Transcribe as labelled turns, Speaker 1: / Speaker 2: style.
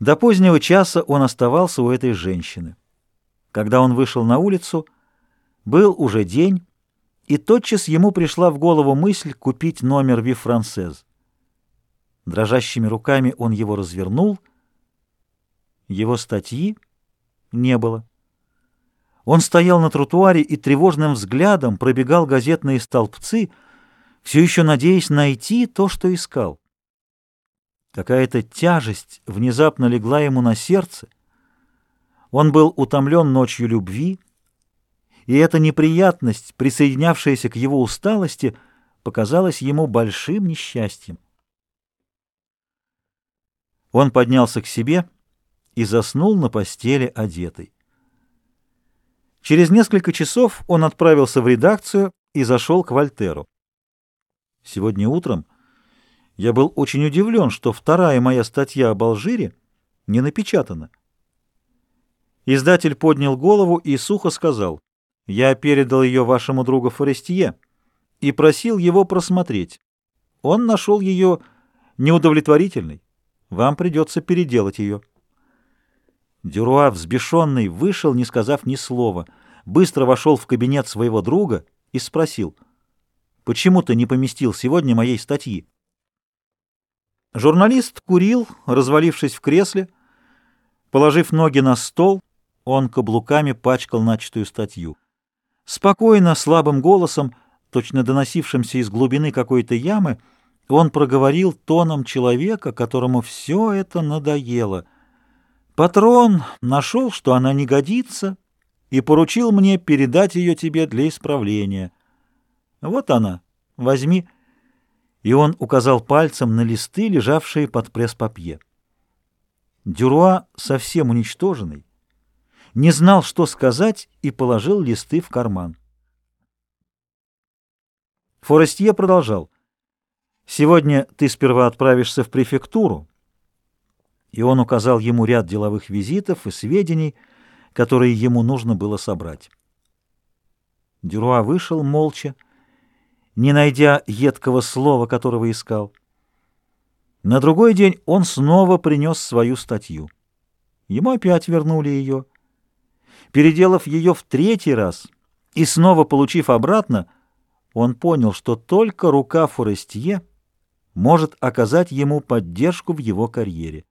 Speaker 1: До позднего часа он оставался у этой женщины. Когда он вышел на улицу, был уже день, и тотчас ему пришла в голову мысль купить номер «Ви Франсез». Дрожащими руками он его развернул. Его статьи не было. Он стоял на тротуаре и тревожным взглядом пробегал газетные столбцы, все еще надеясь найти то, что искал. Какая-то тяжесть внезапно легла ему на сердце. Он был утомлен ночью любви, и эта неприятность, присоединявшаяся к его усталости, показалась ему большим несчастьем. Он поднялся к себе и заснул на постели одетый. Через несколько часов он отправился в редакцию и зашел к Вольтеру. Сегодня утром я был очень удивлен, что вторая моя статья об Алжире не напечатана. Издатель поднял голову и сухо сказал, «Я передал ее вашему другу Форестие и просил его просмотреть. Он нашел ее неудовлетворительной. Вам придется переделать ее». Дюруа, взбешенный, вышел, не сказав ни слова, быстро вошел в кабинет своего друга и спросил, «Почему ты не поместил сегодня моей статьи?» Журналист курил, развалившись в кресле. Положив ноги на стол, он каблуками пачкал начатую статью. Спокойно, слабым голосом, точно доносившимся из глубины какой-то ямы, он проговорил тоном человека, которому все это надоело. «Патрон нашел, что она не годится, и поручил мне передать ее тебе для исправления. Вот она, возьми» и он указал пальцем на листы, лежавшие под пресс-папье. Дюруа, совсем уничтоженный, не знал, что сказать, и положил листы в карман. Форестье продолжал. «Сегодня ты сперва отправишься в префектуру». И он указал ему ряд деловых визитов и сведений, которые ему нужно было собрать. Дюруа вышел молча, не найдя едкого слова, которого искал. На другой день он снова принес свою статью. Ему опять вернули ее. Переделав ее в третий раз и снова получив обратно, он понял, что только рука Форестье может оказать ему поддержку в его карьере.